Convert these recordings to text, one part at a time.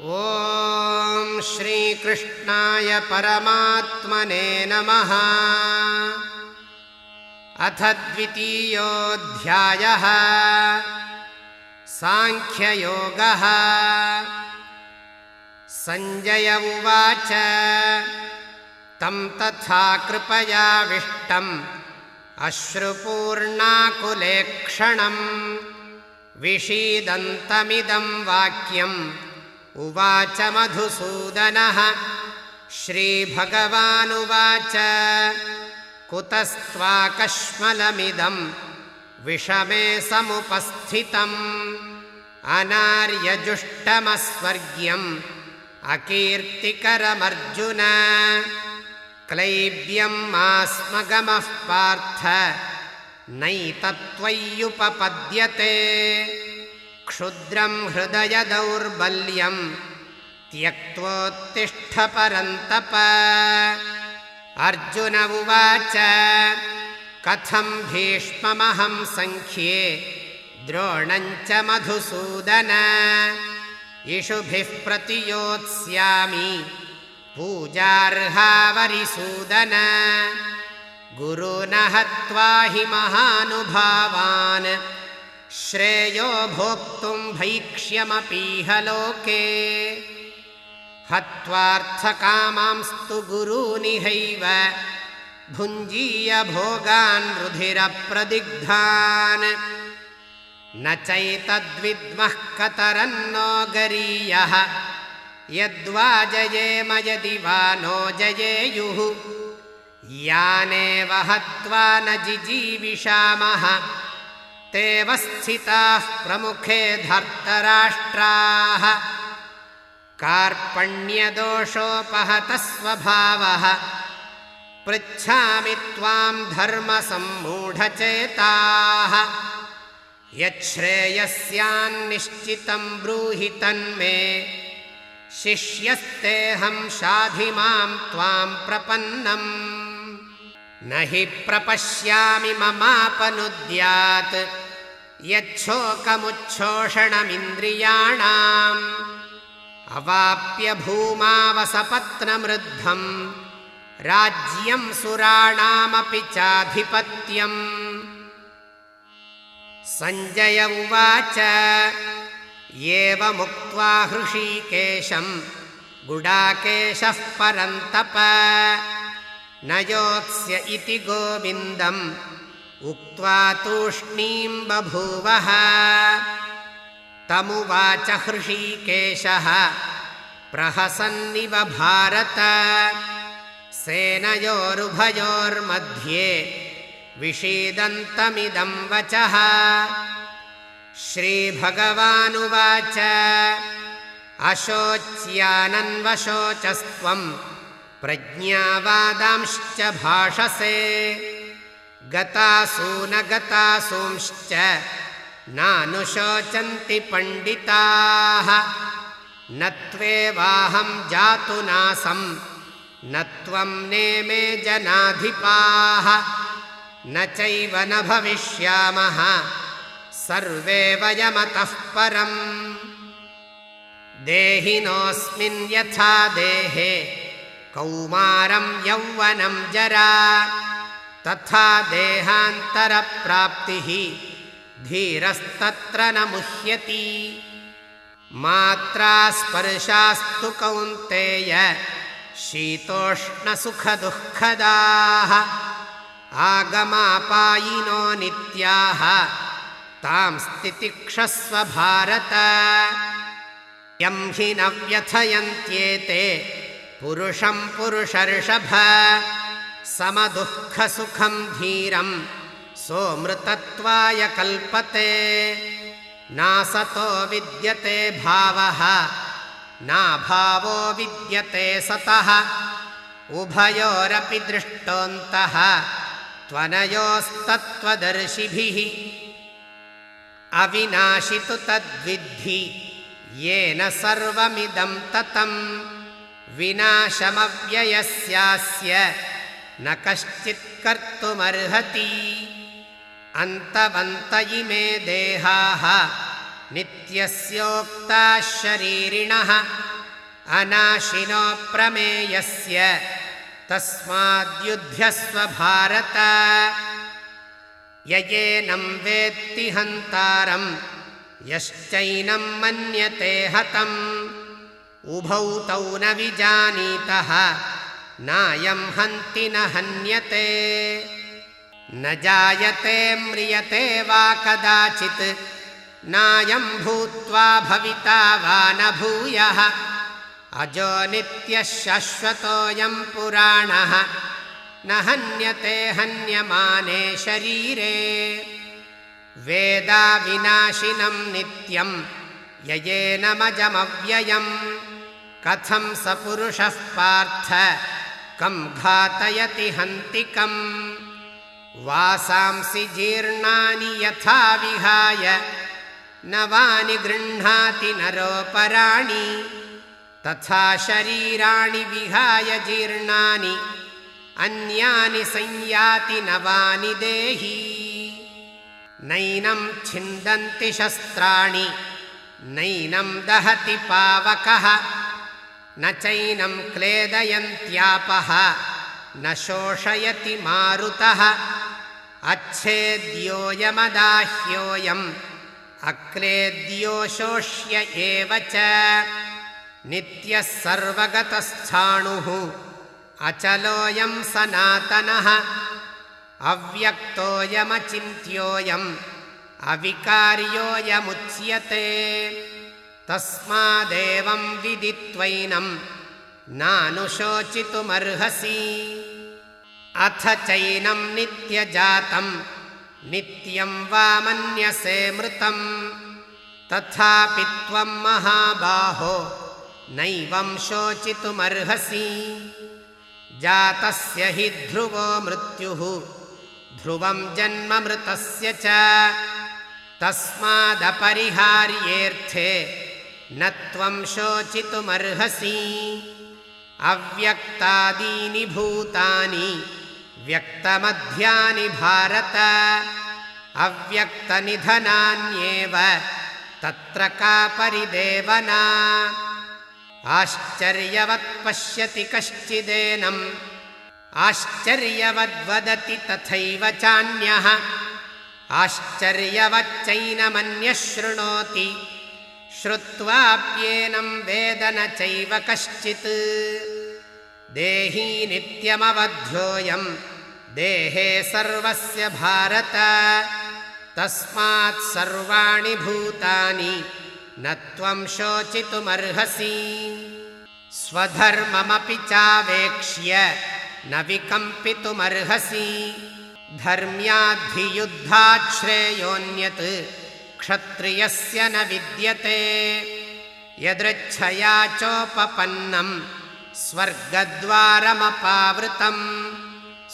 ॐ श्रीकृष्णाय परमात्मने नमः। अथ द्वितीयोऽध्यायः। साङ्ख्ययोगः। सञ्जय उवाच। तं तथा कृपयाविष्टम्। अश्रुपूर्णाकुलेक्षणम् विषीदन्तमिदं वाक्यम् उवाच मधुसूदनः। श्रीभगवानुवाच। कुतस्त्वाकश्मलमिदम् विषमे समुपस्थितम्। अनार्यजुष्टमस्वर्ग्यम् अकीर्तिकरमर्जुन। क्लैब्यम् आस्मगमः पार्थ। नैतत्त्वय्युपपद्यते क्षुद्रम् हृदयदौर्बल्यम् त्यक्त्वोत्तिष्ठपरन्तप अर्जुन उवाच कथम् भीष्ममहम् सङ्ख्ये द्रोणञ्च मधुसूदन? इषुभिः प्रतियोत्स्यामि पूजार्हावरिसूदन। गुरुन हत्वा हि महानुभावान् श्रेयो भोक्तुम् भैक्ष्यमपीह लोके। हत्वार्थकामांस्तु गुरूनिहैव भुञ्जीयभोगान् रुधिरप्रदिग्धान्। न चैतद्विद्मः कतरन्नो गरीयः यद्वा जयेम यदि वा नो जयेयुः। यानेव हत्वा न जिजीविषामः स्थिताः प्रमुखे धर्तराष्ट्राः। कार्पण्यदोषोपहतः स्वभावः पृच्छामि त्वाम् धर्मसम्मूढचेताः। यच्छ्रेयस्यान्निश्चितम् ब्रूहि तन्मे। शिष्यस्तेऽहम् शाधि माम् त्वाम् प्रपन्नम्। न हि प्रपश्यामि ममापनुद्यात् यच्छोकमुच्छोषणमिन्द्रियाणाम्। अवाप्य भूमावसपत्नमृद्धम्। राज्यम् सुराणामपि चाधिपत्यम्। सञ्जय उवाच एवमुक्त्वा हृषीकेशम् गुडाकेशः परन्तप। न योत्स्य इति गोविन्दम् उक्त्वा बभूवः। तमुवाच हृषीकेशः प्रहसन्निव भारत। सेनयोरुभयोर्मध्ये विषीदन्तमिदम् वचः। श्रीभगवानुवाच अशोच्यानन्वशोचस्त्वम् प्रज्ञावादांश्च भाषसे गतासून गतासूंश्च नानुशोचन्ति पण्डिताः। न त्वेवाहं जातु नासं न त्वं नेमे जनाधिपाः। न चैव न भविष्यामः सर्वे वयमतः परम्। देहिनोऽस्मिन् यथा देहे कौमारं यौवनं जरा तथा देहान्तरप्राप्तिः धीरस्तत्र न मुह्यति मात्रा स्पर्शास्तु कौन्तेय शीतोष्णसुखदुःखदाः। आगमापायिनो नित्याः तां स्थितिक्षस्व भारत। यं हि न व्यथयन्त्येते पुरुषं पुरुषर्षभ समदुःखसुखम् धीरम् सोमृतत्वाय कल्पते। नासतो विद्यते भावः नाभावो विद्यते सतः। उभयोरपि दृष्टोऽन्तः त्वनयोस्तत्त्वदर्शिभिः। अविनाशितु तद्विद्धि येन सर्वमिदं ततम्। विनाशमव्ययस्यास्य न कश्चित् कर्तुमर्हति। अन्तवन्त इमे देहाः नित्यस्योक्ताः शरीरिणः अनाशिनो प्रमेयस्य तस्माद्युध्यस्व भारत। ययेनं वेत्ति हन्तारम् यश्चैनं मन्यते हतम्। उभौ तौ न विजानीतः नायं हन्ति न हन्यते। न जायते म्रियते वा कदाचित्। नायं भूत्वा भविता वा न भूयः। अजो नित्यः शाश्वतोऽयं पुराणः। न हन्यते हन्यमाने शरीरे। वेदाविनाशिनं नित्यं ययेनमजमव्ययम्। कथं स पुरुषः पार्थ कं घातयति हन्तिकम् वासांसि जीर्णानि यथा विहाय नवानि गृह्णाति नरोपराणि। तथा शरीराणि विहाय जीर्णानि अन्यानि संयाति नवानि देही। नैनं छिन्दन्ति शस्त्राणि नैनं दहति पावकः न चैनं क्लेदयन्त्यापः न शोषयति मारुतः। अच्छेद्योऽयमदाह्योऽयम् अक्लेद्यो शोष्य एव च। नित्यः सर्वगतस्थाणुः अचलोऽयं सनातनः। अव्यक्तोऽयमचिन्त्योऽयम् अविकार्योऽयमुच्यते तस्मादेवं विदित्वैनं नानुशोचितुमर्हसि। अथ चैनं नित्यजातं नित्यं वा मन्यसे मृतं तथापि त्वं महाबाहो नैवं शोचितुमर्हसि। जातस्य हि ध्रुवो मृत्युः ध्रुवं जन्ममृतस्य च। तस्मादपरिहार्येऽर्थे न त्वं शोचितुमर्हसि। अव्यक्तादीनि भूतानि व्यक्तमध्यानि भारत। अव्यक्तनिधनान्येव तत्र का परिदेवना। आश्चर्यवत् पश्यति कश्चिदेनम् आश्चर्यवद्वदति तथैव चान्यः। आश्चर्यवच्चैनमन्यः श्रुत्वाप्येनं वेद न चैव कश्चित्। देही नित्यमवध्योऽयं देहे सर्वस्य भारत। तस्मात् सर्वाणि भूतानि न त्वं शोचितुमर्हसि। स्वधर्ममपि चावेक्ष्य न विकम्पितुमर्हसि। धर्म्याद्धियुद्धाच्छ्रेयोऽन्यत् क्षत्रियस्य न विद्यते। यदृच्छया चोपपन्नं स्वर्गद्वारमपावृतं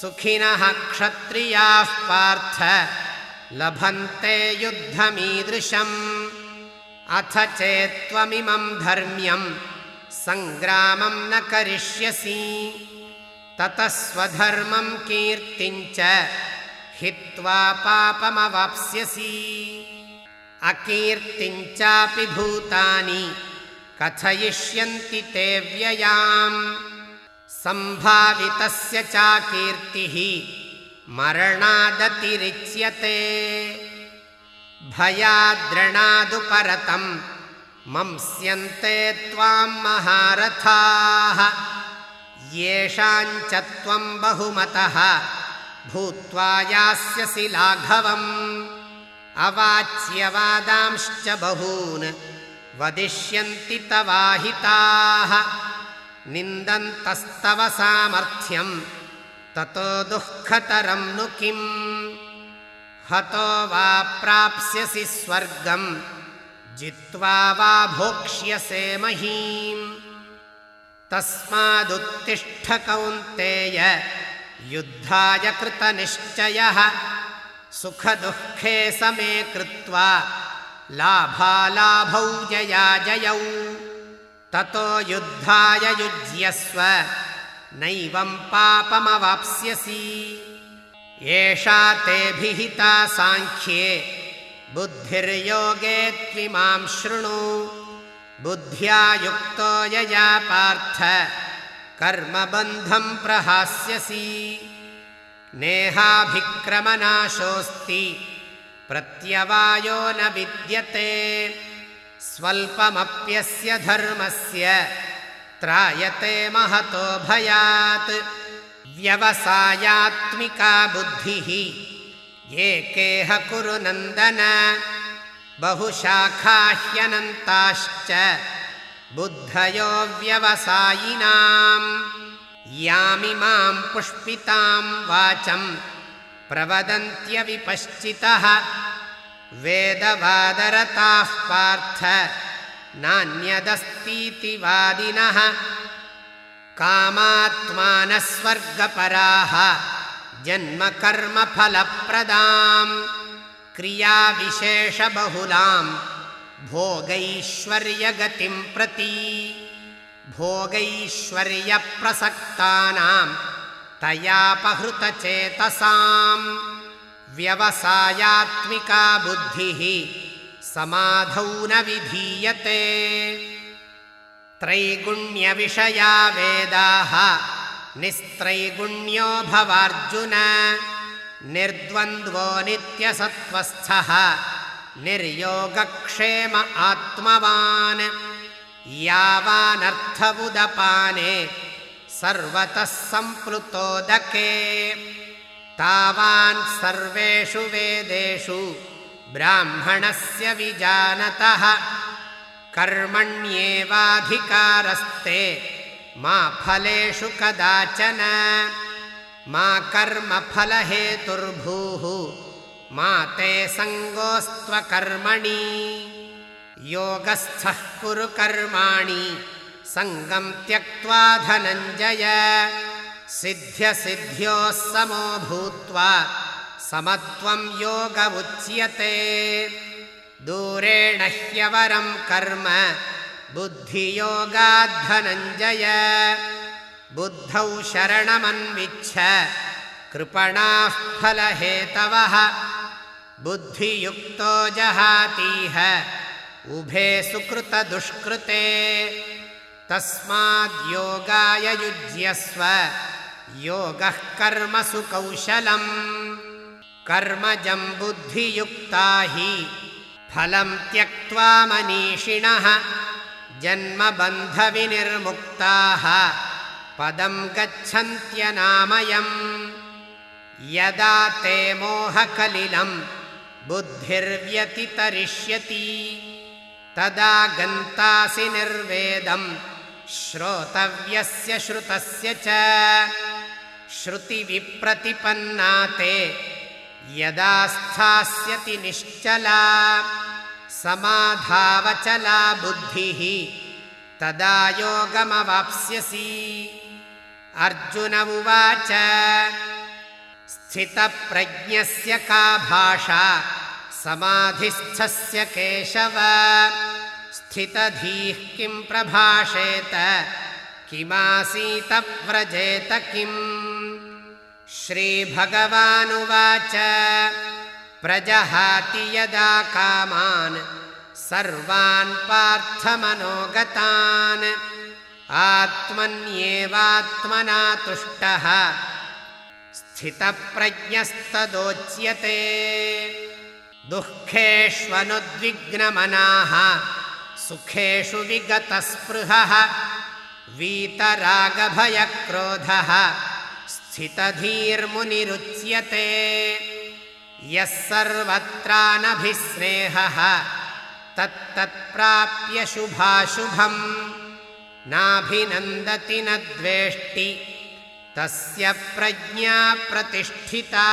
सुखिनः क्षत्रियाः पार्थ लभन्ते युद्धमीदृशम्। अथ चेत्त्वमिमं धर्म्यं सङ्ग्रामं न करिष्यसि। ततः स्वधर्मं कीर्तिञ्च हित्वा पापमवाप्स्यसि अकीर्तिञ्चापि भूतानि कथयिष्यन्ति ते व्ययाम्। सम्भावितस्य चाकीर्तिः मरणादतिरिच्यते। भयाद्रणादुपरतं मंस्यन्ते त्वां महारथाः। येषाञ्च त्वं बहुमतः भूत्वा यास्यसि लाघवम् अवाच्यवादांश्च बहून् वदिष्यन्ति तवाहिताः। निन्दन्तस्तव सामर्थ्यं ततो दुःखतरं नु किम्? हतो वा प्राप्स्यसि स्वर्गं जित्वा वा भोक्ष्यसे महीम्। तस्मादुत्तिष्ठकौन्तेय युद्धाय कृतनिश्चयः सुखदुःखे समे कृत्वा लाभालाभौ जयाजयौ ततो युद्धाय युज्यस्व नैवं पापमवाप्स्यसि। एषा ते भिहिता साङ्ख्ये बुद्धिर्योगे त्विमां शृणु। बुद्ध्या युक्तो यया पार्थ कर्मबन्धं प्रहास्यसि नेहाभिक्रमनाशोऽस्ति। प्रत्यवायो न विद्यते। स्वल्पमप्यस्य धर्मस्य त्रायते महतो भयात्। व्यवसायात्मिका बुद्धिः एकेह कुरु नन्दन। बहुशाखाह्यनन्ताश्च बुद्धयो व्यवसायिनाम् यामिमां पुष्पितां वाचं प्रवदन्त्यविपश्चितः। वेदवादरताः पार्थ नान्यदस्तीति वादिनः कामात्मानस्वर्गपराः जन्मकर्मफलप्रदाम्। क्रियाविशेषबहुलां भोगैश्वर्यगतिं प्रति भोगैश्वर्यप्रसक्तानां तयापहृतचेतसाम् व्यवसायात्मिका बुद्धिः समाधौ न विधीयते। त्रैगुण्यविषया वेदाः निस्त्रैगुण्यो भवार्जुन निर्द्वन्द्वो नित्यसत्त्वस्थः निर्योगक्षेम आत्मवान् यावानर्थबुदपाने सर्वतः सम्प्लुतोदके तावान् सर्वेषु वेदेषु ब्राह्मणस्य विजानतः। कर्मण्येवाधिकारस्ते मा फलेषु कदाचन। मा कर्मफलहेतुर्भूः मा ते सङ्गोऽस्त्वकर्मणि योगस्थः कुरु कर्माणि। सङ्गम् त्यक्त्वा धनञ्जय। सिद्ध्यसिद्ध्योः समो भूत्वा समत्वं योग उच्यते। दूरेण ह्यवरं कर्म बुद्धियोगाद्धनञ्जय। बुद्धौ शरणमन्विच्छ कृपणाः फलहेतवः। बुद्धियुक्तो जहातीह उभे सुकृतदुष्कृते। तस्माद्योगाय युज्यस्व। योगः कर्मसु कौशलम् कर्मजं बुद्धियुक्ता हि। फलं त्यक्त्वा मनीषिणः। जन्मबन्धविनिर्मुक्ताः। पदं गच्छन्त्यनामयम्। यदा ते मोहकलिलं बुद्धिर्व्यतितरिष्यति तदा गन्तासि निर्वेदं श्रोतव्यस्य श्रुतस्य च। श्रुतिविप्रतिपन्ना ते। यदा स्थास्यति निश्चला। समाधावचला बुद्धिः। तदा योगमवाप्स्यसि। अर्जुन उवाच। स्थितप्रज्ञस्य का भाषा समाधिस्थस्य केशव। स्थितधीः किं प्रभाषेत? किमासीतव्रजेत किम् श्रीभगवानुवाच। प्रजहाति यदा कामान् सर्वान् पार्थमनोगतान्। आत्मन्येवात्मना तुष्टः स्थितप्रज्ञस्तदोच्यते दुःखेष्वनुद्विग्नमनाः सुखेषु विगतस्पृहः वीतरागभयक्रोधः स्थितधीर्मुनिरुच्यते। यः सर्वत्रानभिस्नेहः तत्तत्प्राप्य शुभाशुभम् नाभिनन्दति न द्वेष्टि तस्य प्रज्ञा प्रतिष्ठिता